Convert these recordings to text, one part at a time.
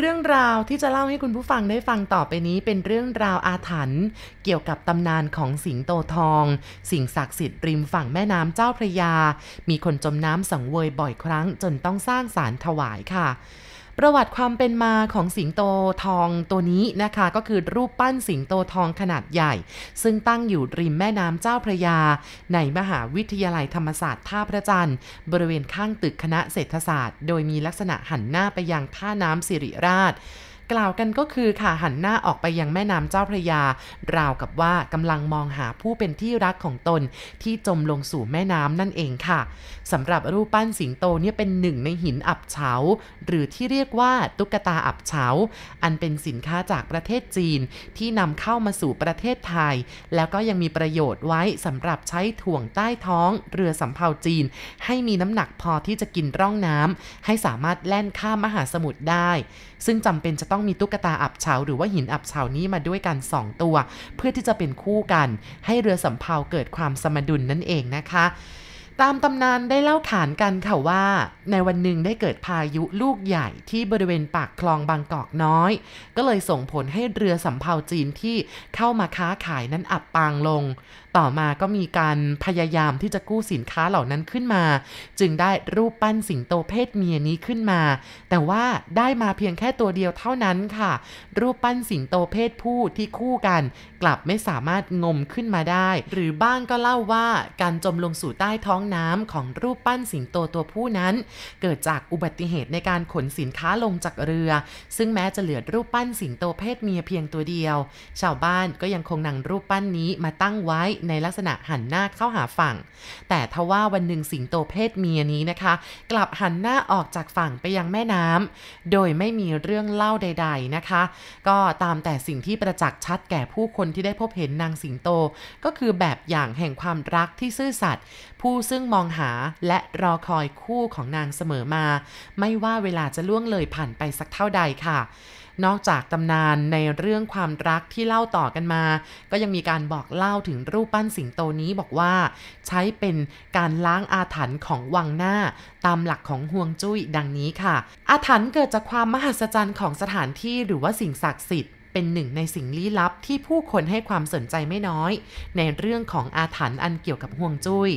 เรื่องราวที่จะเล่าให้คุณผู้ฟังได้ฟังต่อไปนี้เป็นเรื่องราวอาถรรพ์เกี่ยวกับตำนานของสิงโตทอง สิ่งศักดิ์สิทธิ์ริมฝั่งแม่น้ำเจ้าพระยา มีคนจมน้ำสังเวยบ่อยครั้งจนต้องสร้างศาลถวายค่ะ ประวัติความเป็นมาของสิงโตทองตัวนี้นะคะ ก็คือรูปปั้นสิงโตทองขนาดใหญ่ ซึ่งตั้งอยู่ริมแม่น้ำเจ้าพระยา ในมหาวิทยาลัยธรรมศาสตร์ท่าพระจันทร์ บริเวณข้างตึกคณะเศรษฐศาสตร์ โดยมีลักษณะหันหน้าไปยังท่าน้ำสิริราช กล่าวกันก็คือค่ะหันหน้าออกไปยังแม่น้ำเจ้าพระยา ราวกับว่ากำลังมองหาผู้เป็นที่รักของตนที่จมลงสู่แม่น้ำนั่นเองค่ะสำหรับรูปปั้นสิงโตเนี่ยเป็นหนึ่งในหินอับเฉา หรือที่เรียกว่าตุ๊กตาอับเฉา อันเป็นสินค้าจากประเทศจีนที่นำเข้ามาสู่ประเทศไทย แล้วก็ยังมีประโยชน์ไว้สำหรับใช้ถ่วงใต้ท้องเรือสำเภาจีน ให้มีน้ำหนักพอที่จะกินร่องน้ำให้สามารถแล่นข้ามมหาสมุทรได้ซึ่งจำเป็นจะต้องมีตุ๊กตาอับเฉาหรือว่าหินอับเฉานี้มาด้วยกัน 2 ตัว เพื่อที่จะเป็นคู่กัน ให้เรือสำเภาเกิดความสมดุลนั่นเองนะคะ ตามตำนานได้เล่าขานกันค่ะว่า ในวันหนึ่งได้เกิดพายุลูกใหญ่ที่บริเวณปากคลองบางกอกน้อย ก็เลยส่งผลให้เรือสำเภาจีนที่เข้ามาค้าขายนั้นอับปางลง ต่อมาก็มีการพยายามที่จะกู้สินค้าเหล่านั้นขึ้นมา จึงได้รูปปั้นสิงโตเพศเมียนี้ขึ้นมา แต่ว่าได้มาเพียงแค่ตัวเดียวเท่านั้นค่ะ รูปปั้นสิงโตเพศผู้ที่คู่กัน กลับไม่สามารถงมขึ้นมาได้ หรือบ้างก็เล่าว่าการจมลงสู่ใต้ท้องน้ำของรูปปั้นสิงโตตัวผู้นั้น เกิดจากอุบัติเหตุในการขนสินค้าลงจากเรือ ซึ่งแม้จะเหลือรูปปั้นสิงโตเพศเมียเพียงตัวเดียว ชาวบ้านก็ยังคงนำรูปปั้นนี้มาตั้งไว้ในลักษณะหันหน้าเข้าหาฝั่ง แต่ทว่าวันหนึ่งสิงโตเพศเมียนี้นะคะ กลับหันหน้าออกจากฝั่งไปยังแม่น้ำโดยไม่มีเรื่องเล่าใด ๆนะคะ ก็ตามแต่สิ่งที่ประจักษ์ชัดแก่ผู้คนที่ได้พบเห็นนางสิงโต ก็คือแบบอย่างแห่งความรักที่ซื่อสัตย์ผู้ซึ่งมองหาและรอคอยคู่ของนางเสมอมา ไม่ว่าเวลาจะล่วงเลยผ่านไปสักเท่าใดค่ะ นอกจากตำนานในเรื่องความรักที่เล่าต่อกันมา ก็ยังมีการบอกเล่าถึงรูปปั้นสิงโตนี้บอกว่า ใช้เป็นการล้างอาถรรพ์ของวังหน้า ตามหลักของห่วงจุ้ยดังนี้ค่ะ อาถรรพ์เกิดจากความมหัศจรรย์ของสถานที่หรือว่าสิ่งศักดิ์สิทธิ์ เป็นหนึ่งในสิ่งลี้ลับที่ผู้คนให้ความสนใจไม่น้อย ในเรื่องของอาถรรพ์อันเกี่ยวกับห่วงจุย้ย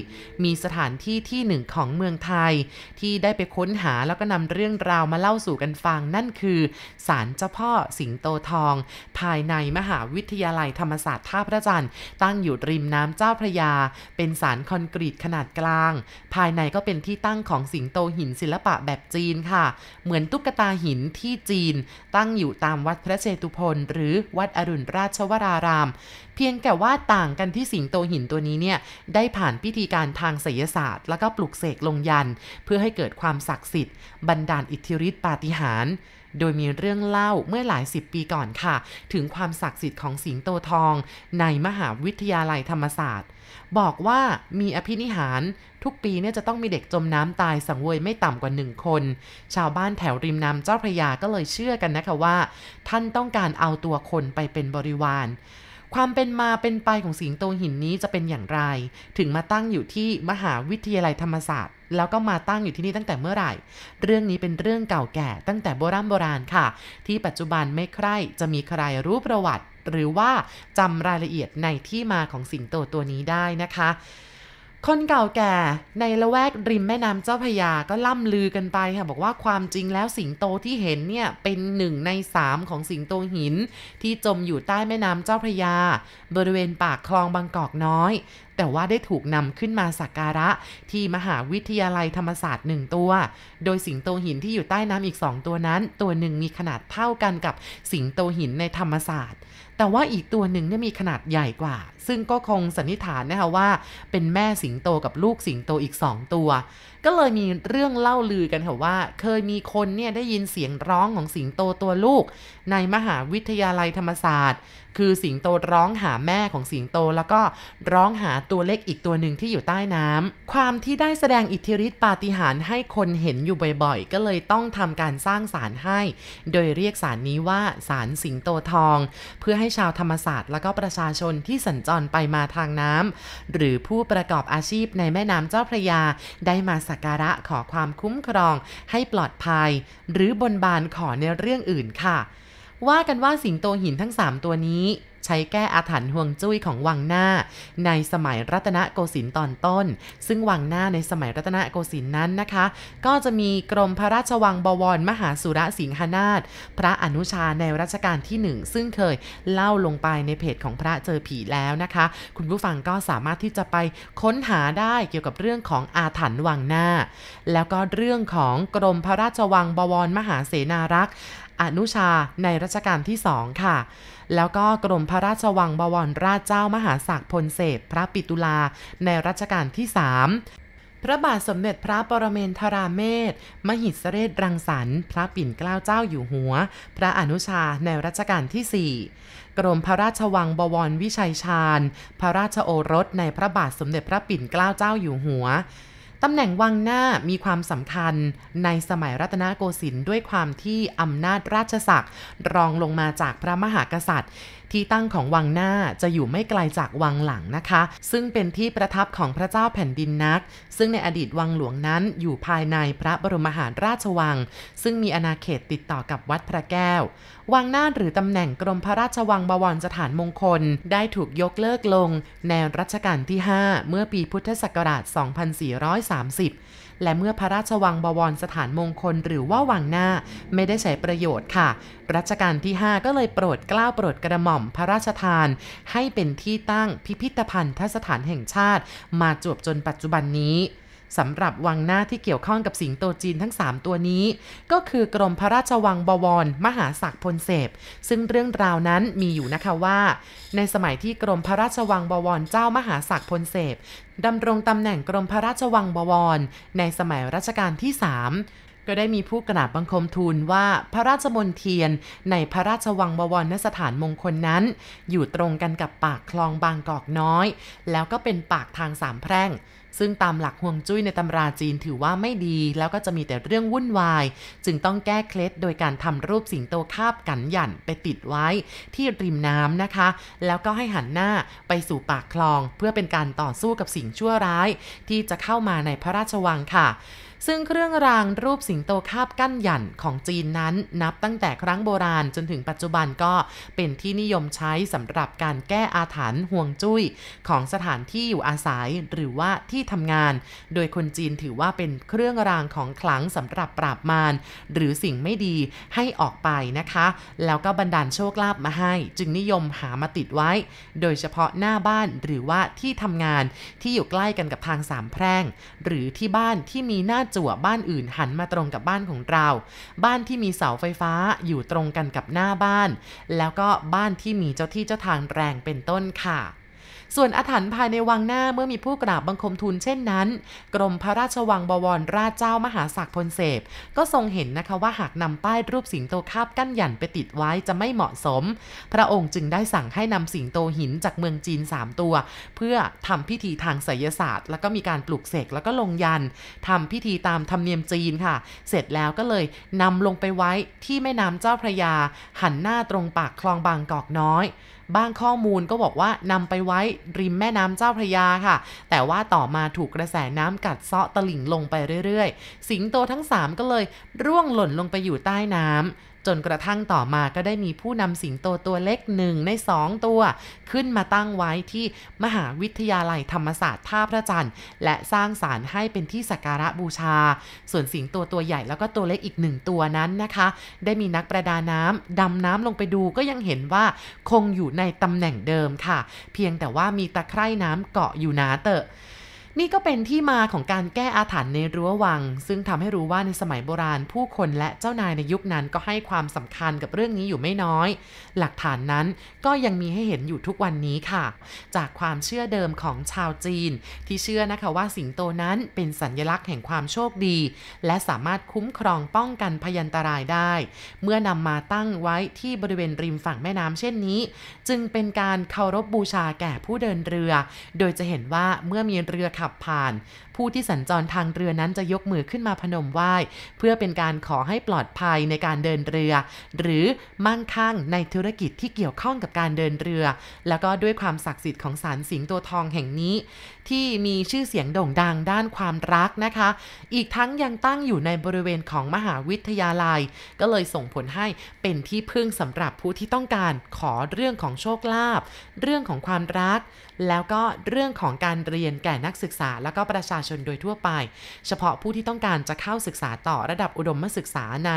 มีสถานที่ที่หนึ่งของเมืองไทย ที่ได้ไปค้นหาแล้วก็นำเรื่องราวมาเล่าสู่กันฟังนั่นคือศาลเจ้าพ่อสิงโตทอง ภายในมหาวิทยาลัยธรรมศาสตร์ท่าพระจันทร์ตั้งอยู่ริมน้ำเจ้าพระยา เป็นศาลคอนกรีตขนาดกลาง ภายในก็เป็นที่ตั้งของสิงโตหินศิลปะแบบจีนค่ะ เหมือนตุ๊กตาหินที่จีน ตั้งอยู่ตามวัดพระเจตุพนหรือวัดอรุณราชวราราม เพียงแต่ว่าต่างกันที่สิงโตหินตัวนี้เนี่ยได้ผ่านพิธีการทางศิลศาสตร์ แล้วก็ปลุกเสกลงยัน เพื่อให้เกิดความศักดิ์สิทธิ์บันดาลอิทธิฤทธิปาฏิหาริย์ โดยมีเรื่องเล่าเมื่อหลายสิบปีก่อนค่ะ ถึงความศักดิ์สิทธิ์ของสิงโตทอง ในมหาวิทยาลัยธรรมศาสตร์ บอกว่ามีอภินิหารทุกปีเนี่ยจะต้องมีเด็กจมน้ำตายสังเวยไม่ต่ำกว่าหนึ่งคน ชาวบ้านแถวริมน้ำเจ้าพระยาก็เลยเชื่อกันนะคะว่า ท่านต้องการเอาตัวคนไปเป็นบริวาร ความเป็นมาเป็นไปของสิงโตหินนี้จะเป็นอย่างไร ถึงมาตั้งอยู่ที่มหาวิทยาลัยธรรมศาสตร์ แล้วก็มาตั้งอยู่ที่นี่ตั้งแต่เมื่อไหร่ เรื่องนี้เป็นเรื่องเก่าแก่ตั้งแต่โบราณโบราณค่ะ ที่ปัจจุบันไม่ใคร่จะมีใครรู้ประวัติ หรือว่าจำรายละเอียดในที่มาของสิงโตตัวนี้ได้นะคะ คนเก่าแก่ในละแวกริมแม่น้ำเจ้าพยาก็ล่ำลือกันไปค่ะ บอกว่าความจริงแล้วสิงโตที่เห็นเนี่ย เป็นหนึ่งในสามของสิงโตหิน ที่จมอยู่ใต้แม่น้ำเจ้าพยา บริเวณปากคลองบางกอกน้อย แต่ว่าได้ถูกนำขึ้นมาสักการะ ที่มหาวิทยาลัยธรรมศาสตร์หนึ่งตัว โดยสิงโตหินที่อยู่ใต้น้ำอีกสองตัวนั้น ตัวหนึ่งมีขนาดเท่ากันกับสิงโตหินในธรรมศาสตร์ แต่ว่าอีกตัวหนึ่งเนี่ยมีขนาดใหญ่กว่า ซึ่งก็คงสันนิษฐานนะคะว่า เป็นแม่สิงโตกับลูกสิงโตอีกสองตัว ก็เลยมีเรื่องเล่าลือกันค่ะว่า เคยมีคนเนี่ยได้ยินเสียงร้องของสิงโตตัวลูก ในมหาวิทยาลัยธรรมศาสตร์ คือสิงโตร้องหาแม่ของสิงโต แล้วก็ร้องหาตัวเล็กอีกตัวหนึ่งที่อยู่ใต้น้ำความที่ได้แสดงอิทธิฤทธิปาฏิหาริย์ให้คนเห็นอยู่บ่อยๆ ก็เลยต้องทำการสร้างศาลให้ โดยเรียกศาลนี้ว่าศาลสิงโตทอง เพื่อให้ชาวธรรมศาสตร์ และก็ประชาชนที่สัญจรไปมาทางน้ำหรือผู้ประกอบอาชีพในแม่น้ำเจ้าพระยา ได้มาสักการะขอความคุ้มครอง ให้ปลอดภัย หรือบนบานขอในเรื่องอื่นค่ะ ว่ากันว่าสิงโตหินทั้ง 3 ตัวนี้ ใช้แก้อาถรรพ์ห่วงจุ้ยของวังหน้า ในสมัยรัตนโกสินทร์ตอนต้น ซึ่งวังหน้าในสมัยรัตนโกสินทร์นั้นนะคะ ก็จะมีกรมพระราชวังบวรมหาสุรสิงหนาถพระอนุชาในรัชกาลที่ 1 ซึ่งเคยเล่าลงไปในเพจของพระเจอผีแล้วนะคะ คุณผู้ฟังก็สามารถที่จะไปค้นหาได้เกี่ยวกับเรื่องของอาถรรพ์วังหน้า แล้วก็เรื่องของกรมพระราชวังบวรมหาเสนารักษ์อนุชาในรัชกาลที่2ค่ะ แล้วก็กรมพระราชวังบวรราชเจ้ามหาศักดิ์พลเสพพระปิตุลาในรัชกาลที่ 3พระบาทสมเด็จพระปรเมนทราเมศ มหิสเรศรังสรรค์ พระปิ่นเกล้าเจ้าอยู่หัว พระอนุชาในรัชกาลที่ 4 กรมพระราชวังบวรวิชัยชาญ พระราชโอรสในพระบาทสมเด็จพระปิ่นเกล้าเจ้าอยู่หัว ตำแหน่งวังหน้ามีความสำคัญในสมัยรัตนโกสินทร์ด้วยความที่อำนาจราชศักดิ์รองลงมาจากพระมหากษัตริย์ ที่ตั้งของวังหน้าจะอยู่ไม่ไกลจากวังหลังนะคะ ซึ่งเป็นที่ประทับของพระเจ้าแผ่นดินนัก ซึ่งในอดีตวังหลวงนั้นอยู่ภายในพระบรมมหาราชวัง ซึ่งมีอาณาเขตติดต่อกับวัดพระแก้ว วังหน้าหรือตำแหน่งกรมพระราชวังบวรสถานมงคล ได้ถูกยกเลิกลงในรัชกาลที่ 5 เมื่อปีพุทธศักราช 2430 และเมื่อพระราชวังบวรสถานมงคลหรือว่าวังหน้าไม่ได้ใช้ประโยชน์ค่ะ รัชกาลที่ 5 ก็เลยโปรดเกล้าโปรดกระหม่อมพระราชทาน ให้เป็นที่ตั้งพิพิธภัณฑ์ทสถานแห่งชาติ มาจวบจนปัจจุบันนี้ สำหรับวังหน้าที่เกี่ยวข้องกับสิงโตจีนทั้ง 3 ตัวนี้ ก็คือกรมพระราชวังบวร มหาศักดิ์พลเสพ ซึ่งเรื่องราวนั้นมีอยู่นะคะว่า ในสมัยที่กรมพระราชวังบวรเจ้ามหาศักดิ์พลเสพดำรงตำแหน่งกรมพระราชวังบวร ในสมัยรัชกาลที่ 3ก็ได้มีผู้กราบบังคมทูลว่าพระราชมนเทียนในพระราชวังบวรนสถานมงคลนั้น อยู่ตรงกันกับปากคลองบางกอกน้อย แล้วก็เป็นปากทางสามแพร่ง ซึ่งตามหลักห่วงจุ้ยในตำราจีนถือว่าไม่ดี แล้วก็จะมีแต่เรื่องวุ่นวาย จึงต้องแก้เคล็ดโดยการทำรูปสิงโตคาบกันหยันไปติดไว้ที่ริมน้ำนะคะ แล้วก็ให้หันหน้าไปสู่ปากคลอง เพื่อเป็นการต่อสู้กับสิ่งชั่วร้าย ที่จะเข้ามาในพระราชวังค่ะ ซึ่งเครื่องรางรูปสิงโตคาบกั้นหยันของจีนนั้น นับตั้งแต่ครั้งโบราณจนถึงปัจจุบันก็เป็นที่นิยมใช้สำหรับการแก้อาถรรพ์ห่วงจุ้ย ของสถานที่อยู่อาศัยหรือว่าที่ทำงาน โดยคนจีนถือว่าเป็นเครื่องรางของขลังสำหรับปราบมารหรือสิ่งไม่ดีให้ออกไปนะคะ แล้วก็บันดาลโชคลาภมาให้ จึงนิยมหามาติดไว้ โดยเฉพาะหน้าบ้านหรือว่าที่ทำงานที่อยู่ใกล้กันกับทางสามแพร่ง หรือที่บ้านที่มีหน้าจั่วบ้านอื่นหันมาตรงกับบ้านของเรา บ้านที่มีเสาไฟฟ้าอยู่ตรงกันกับหน้าบ้าน แล้วก็บ้านที่มีเจ้าที่เจ้าทางแรงเป็นต้นค่ะ ส่วนอาถรรพ์ภายในวังหน้าเมื่อมีผู้กราบบังคมทูลเช่นนั้น กรมพระราชวังบวรราชเจ้ามหาศักดิ์พลเสพก็ทรงเห็นนะคะว่าหากนำป้ายรูปสิงโตคาบกั้นหยันไปติดไว้จะไม่เหมาะสม พระองค์จึงได้สั่งให้นำสิงโตหินจากเมืองจีน 3 ตัว เพื่อทำพิธีทางไสยศาสตร์ แล้วก็มีการปลุกเสกแล้วก็ลงยันทำพิธีตามธรรมเนียมจีนค่ะ เสร็จแล้วก็เลยนำลงไปไว้ที่แม่น้ำเจ้าพระยา หันหน้าตรงปากคลองบางกอกน้อย บ้างข้อมูลก็บอกว่านำไปไว้ริมแม่น้ำเจ้าพระยาค่ะ แต่ว่าต่อมาถูกกระแสน้ำกัดเซาะตลิ่งลงไปเรื่อยๆ สิงโตทั้ง 3 ก็เลยร่วงหล่นลงไปอยู่ใต้น้ำ จนกระทั่งต่อมาก็ได้มีผู้นำสิงโตตัวเล็กหนึ่งในสองตัว ขึ้นมาตั้งไว้ที่มหาวิทยาลัยธรรมศาสตร์ท่าพระจันทร์และสร้างสารให้เป็นที่สักการะบูชา ส่วนสิงโตตัวใหญ่แล้วก็ตัวเล็กอีกหนึ่งตัวนั้นนะคะ ได้มีนักประดาน้ำดำน้ำลงไปดูก็ยังเห็นว่าคงอยู่ในตำแหน่งเดิมค่ะ เพียงแต่ว่ามีตะไคร่น้ำเกาะอยู่หนาเตอะ นี่ก็เป็นที่มาของการแก้อาถรรพ์ในรั้ววัง ซึ่งทำให้รู้ว่าในสมัยโบราณ ผู้คนและเจ้านายในยุคนั้นก็ให้ความสำคัญกับเรื่องนี้อยู่ไม่น้อย หลักฐานนั้นก็ยังมีให้เห็นอยู่ทุกวันนี้ค่ะ จากความเชื่อเดิมของชาวจีน ที่เชื่อนะคะว่าสิงโตนั้นเป็นสัญญลักษณ์แห่งความโชคดี และสามารถคุ้มครองป้องกันพยันตรายได้ เมื่อนำมาตั้งไว้ที่บริเวณริมฝั่งแม่น้ำเช่นนี้ จึงเป็นการเคารพบบูชาแก่ผู้เดินเรือ โดยจะเห็นว่าเมื่อมีเรือขับผ่านผู้ที่สัญจรทางเรือนั้นจะยกมือขึ้นมาพนมไหว้ เพื่อเป็นการขอให้ปลอดภัยในการเดินเรือ หรือมั่งคั่งในธุรกิจที่เกี่ยวข้องกับการเดินเรือ แล้วก็ด้วยความศักดิ์สิทธิ์ของศาลสิงโตทองแห่งนี้ ที่มีชื่อเสียงโด่งดังด้านความรักนะคะ อีกทั้งยังตั้งอยู่ในบริเวณของมหาวิทยาลัย ก็เลยส่งผลให้เป็นที่พึ่งสำหรับผู้ที่ต้องการขอเรื่องของโชคลาภเรื่องของความรัก แล้วก็เรื่องของการเรียนแก่นักศึกษาแล้วก็ประชาชนโดยทั่วไป เฉพาะผู้ที่ต้องการจะเข้าศึกษาต่อระดับอุดมศึกษาใน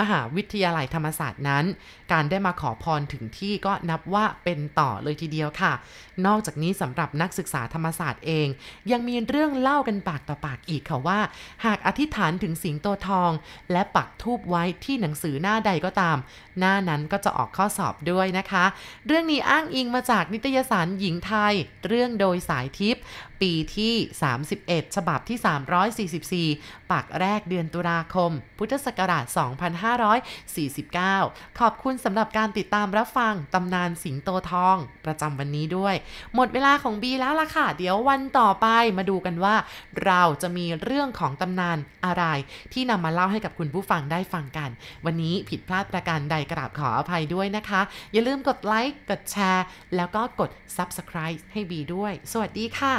มหาวิทยาลัยธรรมศาสตร์นั้น การได้มาขอพรถึงที่ก็นับว่าเป็นต่อเลยทีเดียวค่ะ นอกจากนี้สำหรับนักศึกษาธรรมศาสตร์เอง ยังมีเรื่องเล่ากันปากต่อปากอีกค่ะว่า หากอธิษฐานถึงสิงโตทอง และปักทูบไว้ที่หนังสือหน้าใดก็ตาม หน้านั้นก็จะออกข้อสอบด้วยนะคะ เรื่องนี้อ้างอิงมาจากนิตยสารหญิงไทย เรื่องโดยสายทิพย์ ปีที่ 31 ฉบับที่ 344 ปากแรกเดือนตุลาคม พุทธศักราช 2549 ขอบคุณสำหรับการติดตามรับฟังตำนานสิงโตทอง ประจำวันนี้ด้วย หมดเวลาของบีแล้วล่ะค่ะ เดี๋ยววันต่อไปมาดูกันว่า เราจะมีเรื่องของตำนานอะไร ที่นำมาเล่าให้กับคุณผู้ฟังได้ฟังกัน วันนี้ผิดพลาดประการใดกราบขออภัยด้วยนะคะ อย่าลืมกดไลค์กดแชร์ แล้วก็กด Subscribe ให้บีด้วย สวัสดีค่ะ